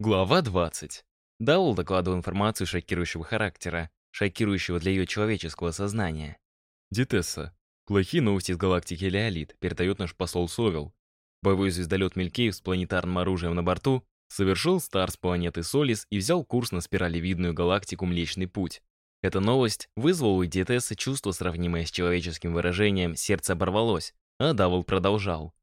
Глава 20. Даул докладывал информацию шокирующего характера, шокирующего для ее человеческого сознания. Дитесса. Плохие новости из галактики Леолит передает наш посол Совел. Боевой звездолет Мелькеев с планетарным оружием на борту совершил старт с планеты Солис и взял курс на спиралевидную галактику Млечный Путь. Эта новость вызвала у Диетессы чувство, сравнимое с человеческим выражением «сердце оборвалось», а Давол продолжал.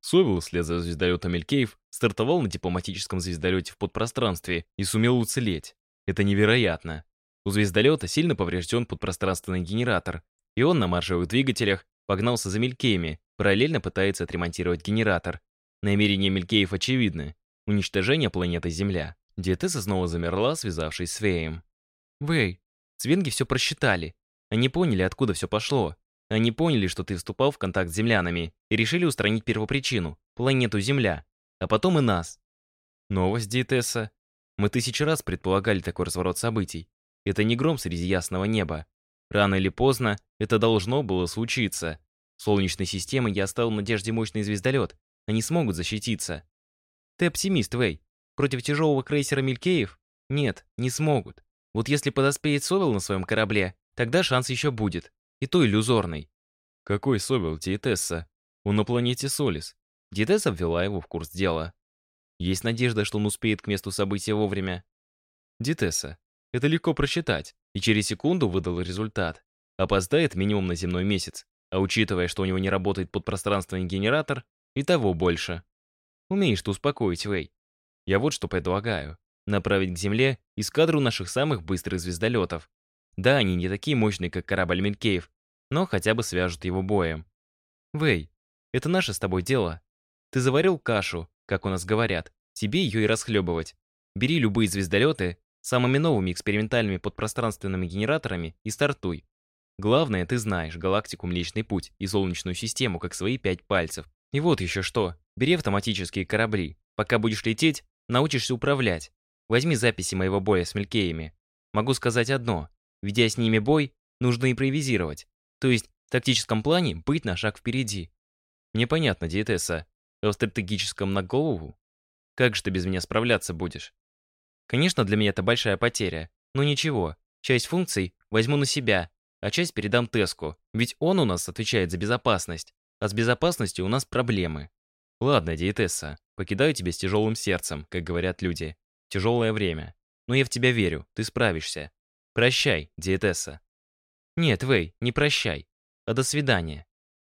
Совел, вслед за звездолетом Мелькеев, стартовал на дипломатическом звездолете в подпространстве и сумел уцелеть. Это невероятно. У звездолета сильно поврежден подпространственный генератор, и он на маршевых двигателях погнался за Мелькеями, параллельно пытается отремонтировать генератор. Намерение Мелькеев очевидны. Уничтожение планеты Земля. Диетесса снова замерла, связавшись с Веем. «Вэй, Свенги все просчитали. Они поняли, откуда все пошло. Они поняли, что ты вступал в контакт с землянами и решили устранить первопричину — планету Земля, а потом и нас. Новость, Диетесса. Мы тысячи раз предполагали такой разворот событий. Это не гром среди ясного неба. Рано или поздно это должно было случиться. Солнечной системы я оставил надежде мощный звездолет. Они смогут защититься. Ты оптимист, Вэй. Против тяжелого крейсера Милькеев? Нет, не смогут. Вот если подоспеет Совел на своем корабле, тогда шанс еще будет. И то иллюзорный. Какой Собел, Диетесса? Он на планете Солис. Диетесса ввела его в курс дела. Есть надежда, что он успеет к месту события вовремя. Диетесса. Это легко просчитать, и через секунду выдал результат. Опоздает минимум на земной месяц, а учитывая, что у него не работает подпространственный генератор, и того больше. Умеешь ты успокоить, Вэй. Я вот что предлагаю. Направить к Земле эскадру наших самых быстрых звездолетов. Да, они не такие мощные, как корабль Минкеев, но хотя бы свяжут его боем. Вэй, это наше с тобой дело. Ты заварил кашу, как у нас говорят, тебе ее и расхлебывать. Бери любые звездолеты самыми новыми экспериментальными подпространственными генераторами и стартуй. Главное, ты знаешь галактику Млечный Путь и Солнечную систему как свои пять пальцев. И вот еще что. Бери автоматические корабли. Пока будешь лететь, научишься управлять. Возьми записи моего боя с Мелькеями. Могу сказать одно. Ведя с ними бой, нужно импровизировать. То есть в тактическом плане быть на шаг впереди. Мне понятно, диетесса. В стратегическом на голову? Как же ты без меня справляться будешь? Конечно, для меня это большая потеря. Но ничего, часть функций возьму на себя, а часть передам Теску. Ведь он у нас отвечает за безопасность. А с безопасностью у нас проблемы. Ладно, диетесса, покидаю тебя с тяжелым сердцем, как говорят люди. Тяжелое время. Но я в тебя верю, ты справишься. Прощай, диетесса. Нет, Вэй, не прощай. А до свидания.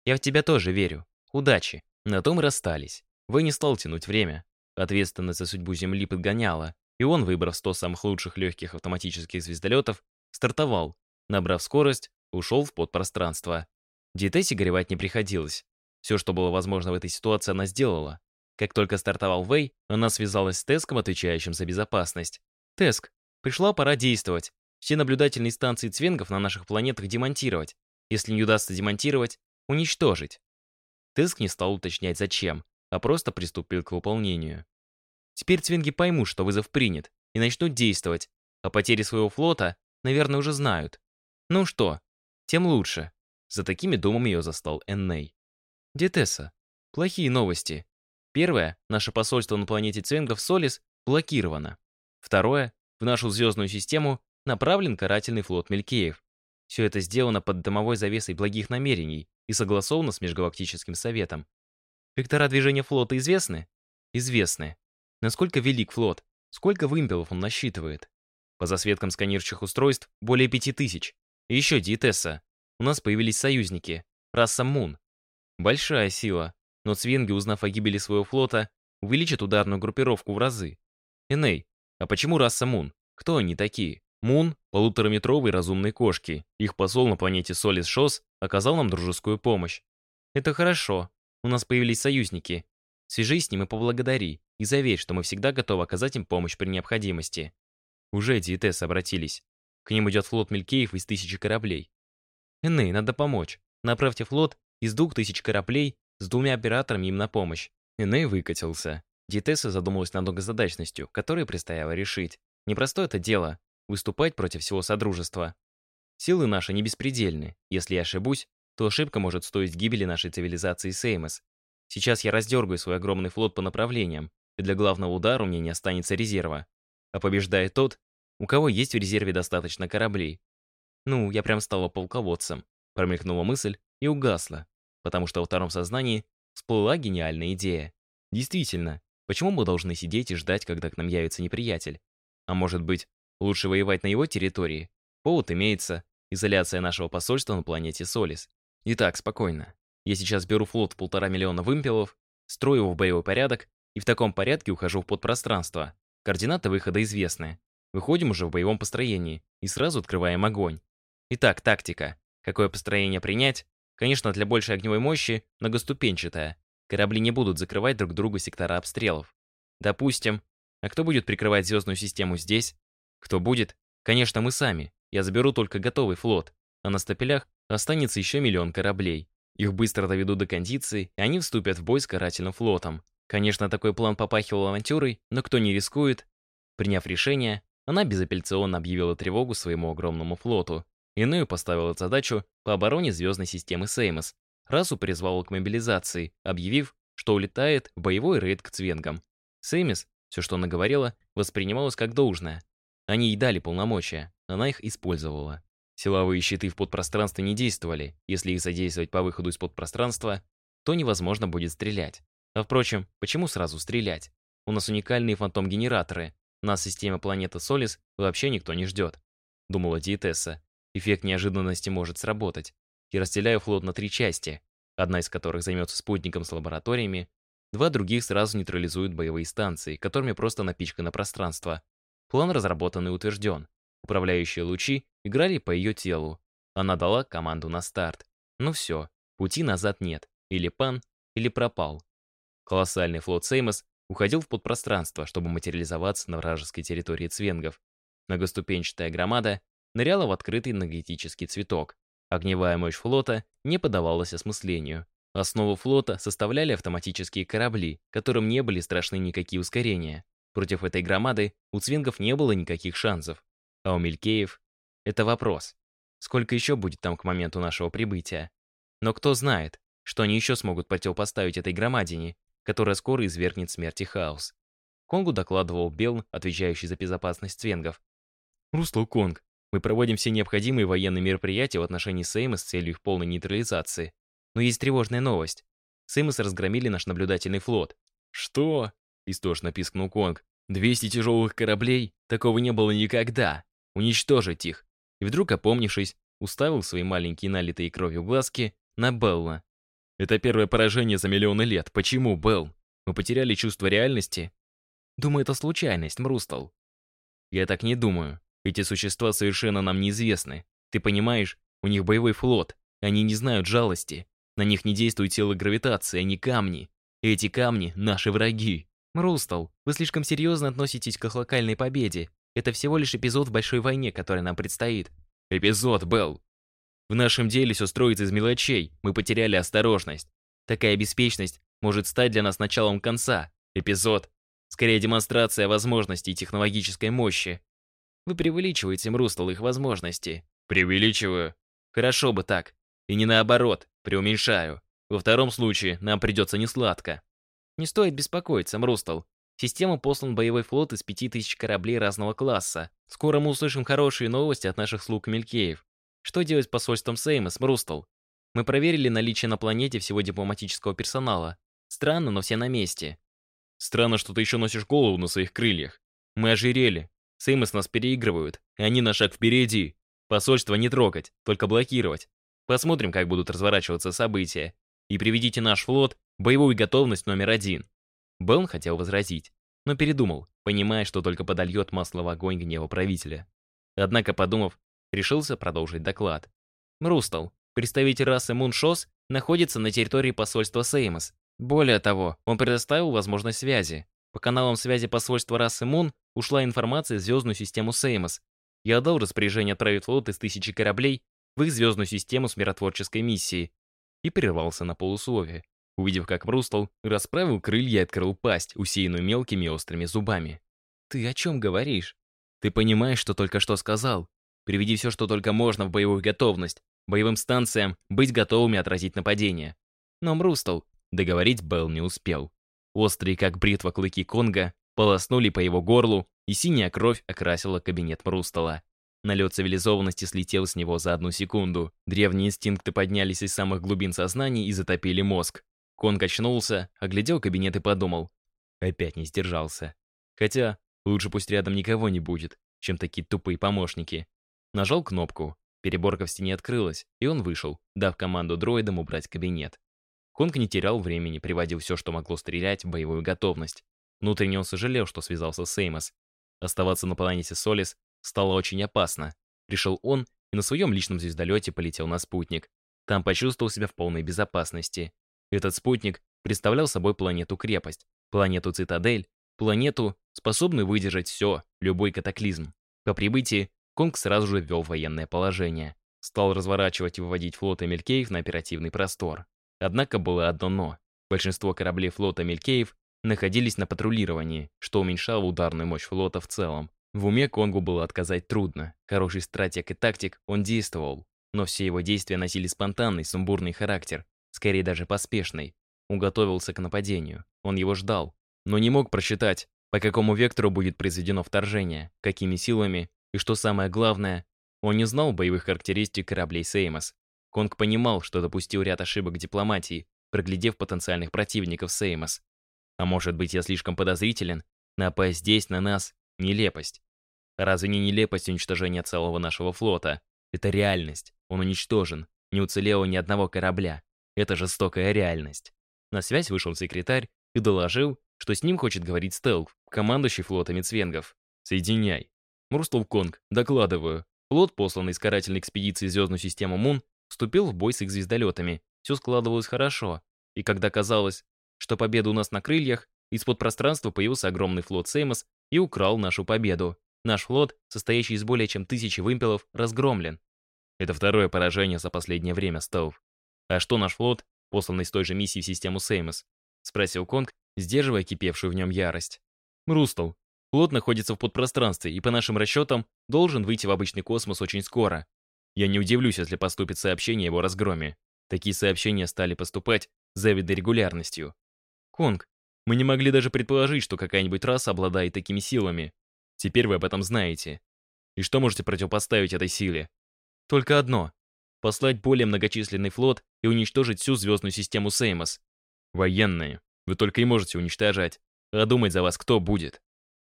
Я в тебя тоже верю. Удачи. На том расстались. Вэй не стал тянуть время. Ответственность за судьбу Земли подгоняла, и он, выбрав 100 самых лучших легких автоматических звездолетов, стартовал, набрав скорость, ушел в подпространство. Диетессе горевать не приходилось. Все, что было возможно в этой ситуации, она сделала. Как только стартовал Вэй, она связалась с Теском, отвечающим за безопасность. «Теск, пришла пора действовать. Все наблюдательные станции цвенгов на наших планетах демонтировать. Если не удастся демонтировать, уничтожить. Теск не стал уточнять зачем, а просто приступил к выполнению. Теперь цвенги поймут, что вызов принят, и начнут действовать. О потере своего флота, наверное, уже знают. Ну что, тем лучше. За такими думами ее застал Энней. Детесса, плохие новости. Первое, наше посольство на планете Цвенгов Солис блокировано. Второе, в нашу звездную систему направлен карательный флот Мелькеев. Все это сделано под домовой завесой благих намерений и согласовано с Межгалактическим Советом. Вектора движения флота известны? Известны. Насколько велик флот? Сколько вымпелов он насчитывает? По засветкам сканирующих устройств более пяти тысяч. И еще диетесса. У нас появились союзники. Раса Мун. Большая сила. Но Цвенги, узнав о гибели своего флота, увеличат ударную группировку в разы. Эней, а почему раса Мун? Кто они такие? Мун — полутораметровые разумные кошки. Их посол на планете Солис Шос оказал нам дружескую помощь. Это хорошо. У нас появились союзники. Свяжись с ним и поблагодари. И заверь, что мы всегда готовы оказать им помощь при необходимости. Уже Диетес обратились. К ним идет флот Мелькеев из тысячи кораблей. Эней, надо помочь. Направьте флот из двух тысяч кораблей с двумя операторами им на помощь. Эней выкатился. Диетесса задумалась над многозадачностью, которую предстояло решить. Непростое это дело выступать против всего Содружества. Силы наши не беспредельны. Если я ошибусь, то ошибка может стоить гибели нашей цивилизации Сеймос. Сейчас я раздергаю свой огромный флот по направлениям, и для главного удара у меня не останется резерва. А побеждает тот, у кого есть в резерве достаточно кораблей. Ну, я прям стала полководцем. Промелькнула мысль и угасла, потому что во втором сознании всплыла гениальная идея. Действительно, почему мы должны сидеть и ждать, когда к нам явится неприятель? А может быть, лучше воевать на его территории? Повод имеется. Изоляция нашего посольства на планете Солис. Итак, спокойно. Я сейчас беру флот в полтора миллиона вымпелов, строю его в боевой порядок и в таком порядке ухожу в подпространство. Координаты выхода известны. Выходим уже в боевом построении и сразу открываем огонь. Итак, тактика. Какое построение принять? Конечно, для большей огневой мощи многоступенчатое. Корабли не будут закрывать друг другу сектора обстрелов. Допустим. А кто будет прикрывать звездную систему здесь? Кто будет? Конечно, мы сами. Я заберу только готовый флот, а на стапелях останется еще миллион кораблей. Их быстро доведут до кондиции, и они вступят в бой с карательным флотом. Конечно, такой план попахивал авантюрой, но кто не рискует? Приняв решение, она безапелляционно объявила тревогу своему огромному флоту. Иную поставила задачу по обороне звездной системы Сеймос. Расу призвала к мобилизации, объявив, что улетает в боевой рейд к Цвенгам. Сеймис, все, что она говорила, воспринималось как должное. Они ей дали полномочия, она их использовала. Силовые щиты в подпространстве не действовали. Если их задействовать по выходу из подпространства, то невозможно будет стрелять. А впрочем, почему сразу стрелять? У нас уникальные фантом-генераторы. Нас в системе планеты Солис вообще никто не ждет. Думала диетесса. Эффект неожиданности может сработать. Я разделяю флот на три части, одна из которых займется спутником с лабораториями, два других сразу нейтрализуют боевые станции, которыми просто напичкано пространство. План разработан и утвержден. Управляющие лучи играли по ее телу. Она дала команду на старт. Ну все, пути назад нет. Или пан, или пропал. Колоссальный флот Сеймос уходил в подпространство, чтобы материализоваться на вражеской территории цвенгов. Многоступенчатая громада ныряла в открытый энергетический цветок. Огневая мощь флота не поддавалась осмыслению. Основу флота составляли автоматические корабли, которым не были страшны никакие ускорения. Против этой громады у цвенгов не было никаких шансов. А у Мелькеев — это вопрос. Сколько еще будет там к моменту нашего прибытия? Но кто знает, что они еще смогут противопоставить этой громадине, которая скоро извергнет смерть и хаос. Конгу докладывал Белл, отвечающий за безопасность цвенгов. «Русло Конг, мы проводим все необходимые военные мероприятия в отношении Сейма с целью их полной нейтрализации. Но есть тревожная новость. Сеймос разгромили наш наблюдательный флот. «Что?» — истошно пискнул Конг. «200 тяжелых кораблей? Такого не было никогда. Уничтожить их!» И вдруг, опомнившись, уставил свои маленькие налитые кровью глазки на Белла. «Это первое поражение за миллионы лет. Почему, Белл? Мы потеряли чувство реальности?» «Думаю, это случайность, Мрустал». «Я так не думаю. Эти существа совершенно нам неизвестны. Ты понимаешь, у них боевой флот. Они не знают жалости. На них не действует сила гравитации, они камни. И эти камни — наши враги. Мрустал, вы слишком серьезно относитесь к локальной победе. Это всего лишь эпизод в большой войне, которая нам предстоит. Эпизод, Белл. В нашем деле все строится из мелочей. Мы потеряли осторожность. Такая беспечность может стать для нас началом конца. Эпизод. Скорее демонстрация возможностей технологической мощи. Вы преувеличиваете, Мрустал, их возможности. Преувеличиваю. Хорошо бы так. И не наоборот, преуменьшаю. Во втором случае нам придется несладко. Не стоит беспокоиться, Мрустал. В систему послан боевой флот из пяти тысяч кораблей разного класса. Скоро мы услышим хорошие новости от наших слуг Мелькеев. Что делать с посольством Сеймос, Мрустал? Мы проверили наличие на планете всего дипломатического персонала. Странно, но все на месте. Странно, что ты еще носишь голову на своих крыльях. Мы ожирели, Сеймос нас переигрывают, и они на шаг впереди. Посольство не трогать, только блокировать. Посмотрим, как будут разворачиваться события. И приведите наш флот боевую готовность номер один. Бэлн хотел возразить, но передумал, понимая, что только подольет масло в огонь гнева правителя. Однако, подумав, решился продолжить доклад. Мрустал, представитель расы Муншос, находится на территории посольства Сеймос. Более того, он предоставил возможность связи. По каналам связи посольства расы Мун ушла информация в звездную систему Сеймос. Я дал распоряжение отправить флот из тысячи кораблей в их звездную систему с миротворческой миссией. И прервался на полусловие, увидев, как Мрустал расправил крылья и открыл пасть, усеянную мелкими острыми зубами. «Ты о чем говоришь? Ты понимаешь, что только что сказал? Приведи все, что только можно в боевую готовность. Боевым станциям быть готовыми отразить нападение». Но Мрустал договорить Белл не успел. Острые, как бритва клыки Конга, полоснули по его горлу, и синяя кровь окрасила кабинет Мрустала. Налет цивилизованности слетел с него за одну секунду. Древние инстинкты поднялись из самых глубин сознания и затопили мозг. Конг очнулся, оглядел кабинет и подумал. Опять не сдержался. Хотя, лучше пусть рядом никого не будет, чем такие тупые помощники. Нажал кнопку. Переборка в стене открылась, и он вышел, дав команду дроидам убрать кабинет. Конг не терял времени, приводил все, что могло стрелять, в боевую готовность. Внутренне он сожалел, что связался с Эймос. Оставаться на планете Солис стало очень опасно. Пришел он и на своем личном звездолете полетел на спутник. Там почувствовал себя в полной безопасности. Этот спутник представлял собой планету-крепость, планету-цитадель, планету, способную выдержать все, любой катаклизм. По прибытии Конг сразу же ввел военное положение. Стал разворачивать и выводить флоты Мелькеев на оперативный простор. Однако было одно «но». Большинство кораблей флота Мелькеев находились на патрулировании, что уменьшало ударную мощь флота в целом. В уме Конгу было отказать трудно. Хороший стратег и тактик, он действовал. Но все его действия носили спонтанный, сумбурный характер, скорее даже поспешный. Он готовился к нападению. Он его ждал. Но не мог просчитать, по какому вектору будет произведено вторжение, какими силами, и что самое главное, он не знал боевых характеристик кораблей Сеймос. Конг понимал, что допустил ряд ошибок дипломатии, проглядев потенциальных противников Сеймос. А может быть, я слишком подозрителен? Напасть здесь на нас — нелепость. Разве не нелепость уничтожения целого нашего флота? Это реальность. Он уничтожен. Не уцелело ни одного корабля. Это жестокая реальность. На связь вышел секретарь и доложил, что с ним хочет говорить Стелк, командующий флотами Цвенгов. «Соединяй». Мурстул Конг, докладываю. Флот, посланный с карательной экспедиции в звездную систему Мун, вступил в бой с их звездолетами. Все складывалось хорошо. И когда казалось, что победа у нас на крыльях, из-под пространства появился огромный флот Сеймос и украл нашу победу. Наш флот, состоящий из более чем тысячи вымпелов, разгромлен. Это второе поражение за последнее время, Стоув. А что наш флот, посланный с той же миссией в систему Сеймос? Спросил Конг, сдерживая кипевшую в нем ярость. Рустал, флот находится в подпространстве и, по нашим расчетам, должен выйти в обычный космос очень скоро. Я не удивлюсь, если поступит сообщение о его разгроме. Такие сообщения стали поступать с завидной регулярностью. Конг, мы не могли даже предположить, что какая-нибудь раса обладает такими силами. Теперь вы об этом знаете. И что можете противопоставить этой силе? Только одно. Послать более многочисленный флот и уничтожить всю звездную систему Сеймос. Военные. Вы только и можете уничтожать. А думать за вас кто будет?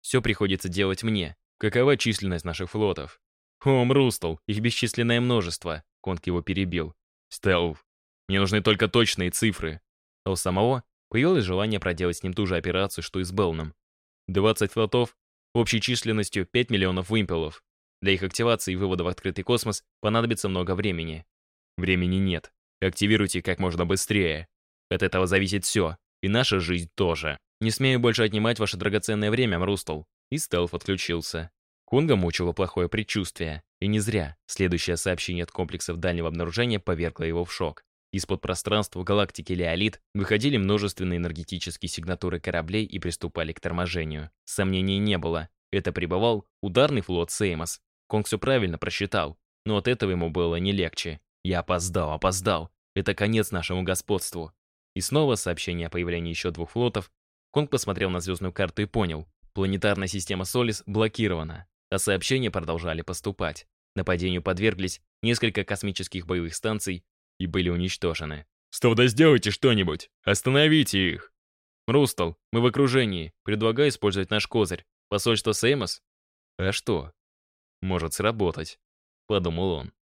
Все приходится делать мне. Какова численность наших флотов? О, Мрустл, их бесчисленное множество. Конг его перебил. Стелв, мне нужны только точные цифры. А у самого появилось желание проделать с ним ту же операцию, что и с Белном. 20 флотов, общей численностью 5 миллионов вымпелов. Для их активации и вывода в открытый космос понадобится много времени. Времени нет. Активируйте как можно быстрее. От этого зависит все. И наша жизнь тоже. Не смею больше отнимать ваше драгоценное время, Мрустл. И стелф отключился. Кунга мучило плохое предчувствие. И не зря. Следующее сообщение от комплексов дальнего обнаружения повергло его в шок. Из-под пространства галактики Леолит выходили множественные энергетические сигнатуры кораблей и приступали к торможению. Сомнений не было. Это прибывал ударный флот Сеймос. Конг все правильно просчитал, но от этого ему было не легче. Я опоздал, опоздал. Это конец нашему господству. И снова сообщение о появлении еще двух флотов. Конг посмотрел на звездную карту и понял. Планетарная система Солис блокирована, а сообщения продолжали поступать. Нападению подверглись несколько космических боевых станций и были уничтожены. «Стоп, да сделайте что-нибудь! Остановите их!» «Рустал, мы в окружении. Предлагаю использовать наш козырь. Посольство Сеймос?» «А что?» «Может сработать», — подумал он.